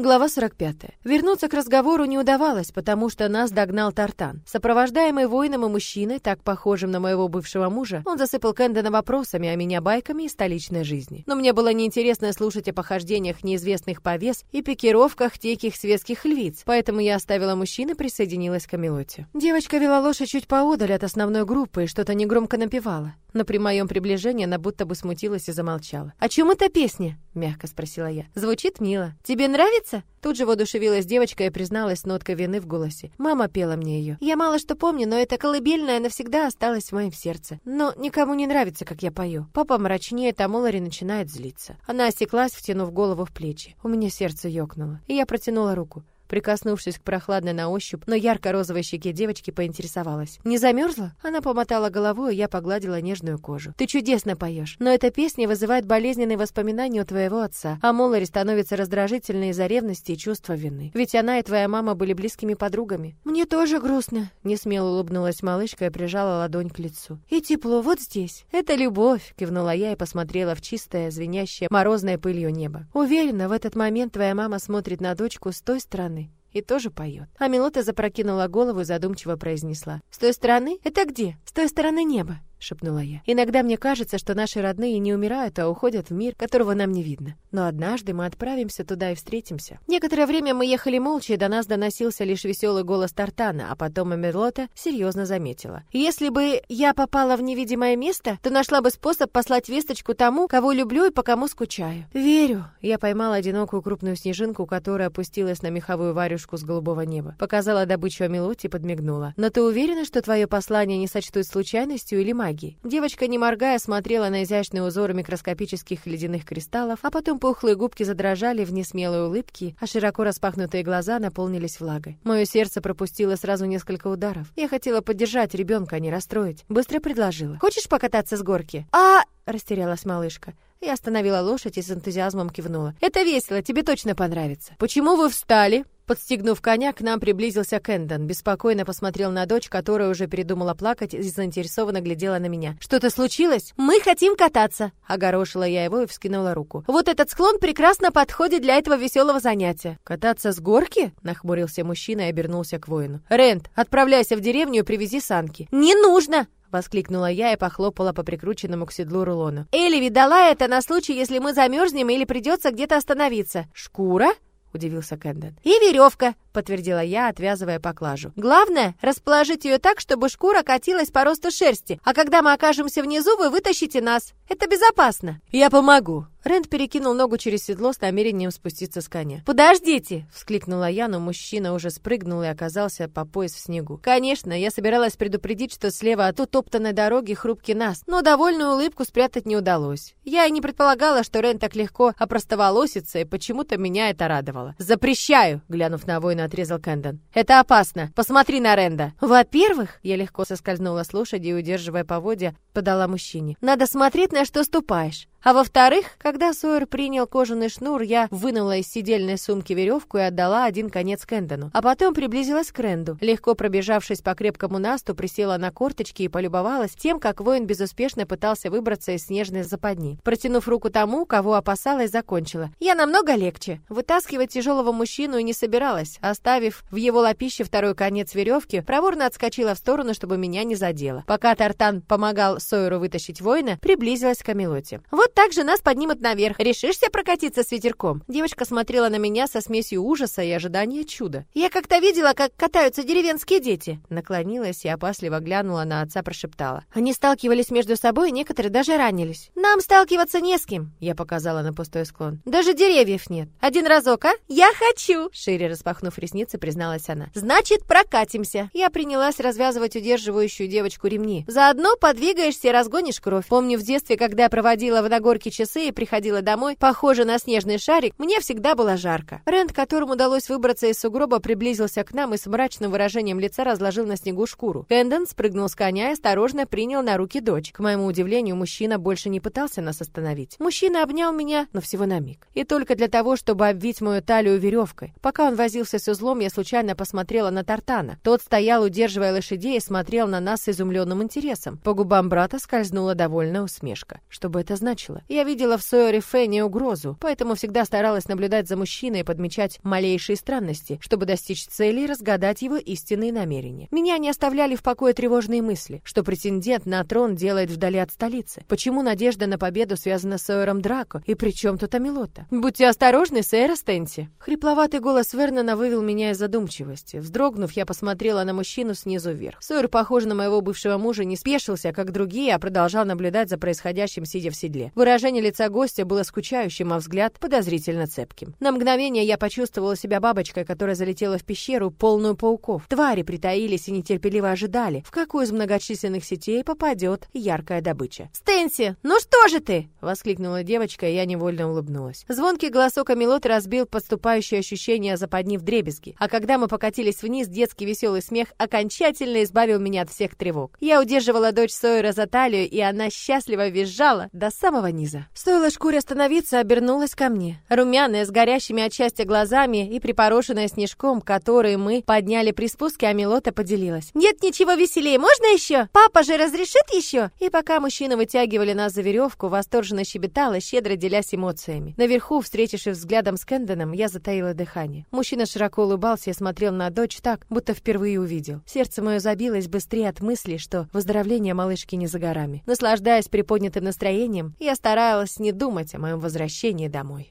Глава 45. Вернуться к разговору не удавалось, потому что нас догнал Тартан. Сопровождаемый воином и мужчиной, так похожим на моего бывшего мужа, он засыпал Кэндона вопросами о меня байками и столичной жизни. Но мне было неинтересно слушать о похождениях неизвестных повес и пикировках диких светских львиц, поэтому я оставила мужчину и присоединилась к Камелоте. Девочка вела лошадь чуть поодаль от основной группы и что-то негромко напевала. Но при моем приближении она будто бы смутилась и замолчала. «О чем эта песня?» — мягко спросила я. «Звучит мило. Тебе нравится?» Тут же воодушевилась девочка и призналась с ноткой вины в голосе. Мама пела мне ее. Я мало что помню, но эта колыбельная навсегда осталась в моем сердце. Но никому не нравится, как я пою. Папа мрачнеет, а Молари начинает злиться. Она осеклась, втянув голову в плечи. У меня сердце ёкнуло, и я протянула руку. Прикоснувшись к прохладной на ощупь, но ярко-розовой щеке девочки, поинтересовалась. «Не замерзла?» Она помотала головой, и я погладила нежную кожу. «Ты чудесно поешь, но эта песня вызывает болезненные воспоминания у твоего отца, а Молари становится раздражительной из-за ревности и чувства вины. Ведь она и твоя мама были близкими подругами». «Мне тоже грустно», — несмело улыбнулась малышка и прижала ладонь к лицу. «И тепло вот здесь». «Это любовь», — кивнула я и посмотрела в чистое, звенящее морозной пылью небо. «Уверена, в этот момент твоя мама смотрит на дочку с той стороны, и тоже поет. А Мелота запрокинула голову и задумчиво произнесла. «С той стороны? Это где? С той стороны неба шепнула я. Иногда мне кажется, что наши родные не умирают, а уходят в мир, которого нам не видно. Но однажды мы отправимся туда и встретимся. Некоторое время мы ехали молча, и до нас доносился лишь веселый голос Тартана, а потом Эмерлота серьезно заметила. Если бы я попала в невидимое место, то нашла бы способ послать весточку тому, кого люблю и по кому скучаю. Верю. Я поймала одинокую крупную снежинку, которая опустилась на меховую варюшку с голубого неба. Показала добычу Амелоте и подмигнула. Но ты уверена, что твое послание не сочтут случайностью или магией? Магии. Девочка, не моргая, смотрела на изящные узоры микроскопических ледяных кристаллов, а потом пухлые губки задрожали в несмелой улыбке, а широко распахнутые глаза наполнились влагой. Мое сердце пропустило сразу несколько ударов. Я хотела поддержать ребенка, а не расстроить. Быстро предложила. «Хочешь покататься с горки?» «А...» — растерялась малышка. Я остановила лошадь и с энтузиазмом кивнула. «Это весело, тебе точно понравится». «Почему вы встали?» Подстегнув коня, к нам приблизился Кэндон. Беспокойно посмотрел на дочь, которая уже передумала плакать и заинтересованно глядела на меня. «Что-то случилось? Мы хотим кататься!» Огорошила я его и вскинула руку. «Вот этот склон прекрасно подходит для этого веселого занятия». «Кататься с горки?» — нахмурился мужчина и обернулся к воину. «Рент, отправляйся в деревню и привези санки». «Не нужно!» — воскликнула я и похлопала по прикрученному к седлу рулону. «Элли дала это на случай, если мы замерзнем или придется где-то остановиться». «Шкура?» — удивился Кэндон. «И веревка», — подтвердила я, отвязывая поклажу. «Главное — расположить ее так, чтобы шкура катилась по росту шерсти, а когда мы окажемся внизу, вы вытащите нас. Это безопасно». «Я помогу», Рэнд перекинул ногу через седло с намерением спуститься с коня. «Подождите!» — вскликнула я, но мужчина уже спрыгнул и оказался по пояс в снегу. Конечно, я собиралась предупредить, что слева от утоптанной дороги хрупкий нас, но довольную улыбку спрятать не удалось. Я и не предполагала, что Рэнд так легко опростоволосится, и почему-то меня это радовало. «Запрещаю!» — глянув на воина, отрезал Кэндон. «Это опасно! Посмотри на Ренда!» «Во-первых...» — я легко соскользнула с лошади и, удерживая поводья, подала мужчине. «Надо смотреть, на что ступаешь. А во-вторых, когда Сойер принял кожаный шнур, я вынула из сидельной сумки веревку и отдала один конец Кэндону. А потом приблизилась к Ренду. Легко пробежавшись по крепкому насту, присела на корточки и полюбовалась тем, как воин безуспешно пытался выбраться из снежной западни. Протянув руку тому, кого опасалась, закончила. Я намного легче. Вытаскивать тяжелого мужчину и не собиралась. Оставив в его лапище второй конец веревки, проворно отскочила в сторону, чтобы меня не задело. Пока Тартан помогал Сойеру вытащить воина, приблизилась к Камелоте. Вот вот так же нас поднимут наверх. Решишься прокатиться с ветерком?» Девочка смотрела на меня со смесью ужаса и ожидания чуда. «Я как-то видела, как катаются деревенские дети». Наклонилась и опасливо глянула на отца, прошептала. Они сталкивались между собой, некоторые даже ранились. «Нам сталкиваться не с кем», — я показала на пустой склон. «Даже деревьев нет. Один разок, а? Я хочу!» Шире распахнув ресницы, призналась она. «Значит, прокатимся». Я принялась развязывать удерживающую девочку ремни. «Заодно подвигаешься и разгонишь кровь. Помню в детстве, когда я проводила в горки часы и приходила домой, похоже на снежный шарик, мне всегда было жарко. Рэнд, которому удалось выбраться из сугроба, приблизился к нам и с мрачным выражением лица разложил на снегу шкуру. Кэндон спрыгнул с коня и осторожно принял на руки дочь. К моему удивлению, мужчина больше не пытался нас остановить. Мужчина обнял меня, но всего на миг. И только для того, чтобы обвить мою талию веревкой. Пока он возился с узлом, я случайно посмотрела на Тартана. Тот стоял, удерживая лошадей, и смотрел на нас с изумленным интересом. По губам брата скользнула довольная усмешка. Что бы это значило? Значило. Я видела в Сойере Фенни угрозу, поэтому всегда старалась наблюдать за мужчиной и подмечать малейшие странности, чтобы достичь цели и разгадать его истинные намерения. Меня не оставляли в покое тревожные мысли, что претендент на трон делает вдали от столицы. Почему надежда на победу связана с Сойером Драко? И при чем тут Амилота? «Будьте осторожны, сэр Стенси!» Хрипловатый голос Вернона вывел меня из задумчивости. Вздрогнув, я посмотрела на мужчину снизу вверх. Сойер, похож на моего бывшего мужа, не спешился, как другие, а продолжал наблюдать за происходящим, сидя в седле. Выражение лица гостя было скучающим, а взгляд подозрительно цепким. На мгновение я почувствовала себя бабочкой, которая залетела в пещеру, полную пауков. Твари притаились и нетерпеливо ожидали, в какую из многочисленных сетей попадет яркая добыча. «Стэнси, ну что же ты?» — воскликнула девочка, и я невольно улыбнулась. Звонкий голосок Амилот разбил подступающее ощущение западни в дребезги, а когда мы покатились вниз, детский веселый смех окончательно избавил меня от всех тревог. Я удерживала дочь Сойера за талию, и она счастливо визжала до самого низа. Стоило шкуре остановиться, обернулась ко мне. Румяная, с горящими от счастья глазами и припорошенная снежком, который мы подняли при спуске, Амилота поделилась. «Нет ничего веселее, можно еще? Папа же разрешит еще?» И пока мужчины вытягивали нас за веревку, восторженно щебетала, щедро делясь эмоциями. Наверху, встретившись взглядом с Кэндоном, я затаила дыхание. Мужчина широко улыбался и смотрел на дочь так, будто впервые увидел. Сердце мое забилось быстрее от мысли, что выздоровление малышки не за горами. Наслаждаясь приподнятым настроением, я старалась не думать о моем возвращении домой.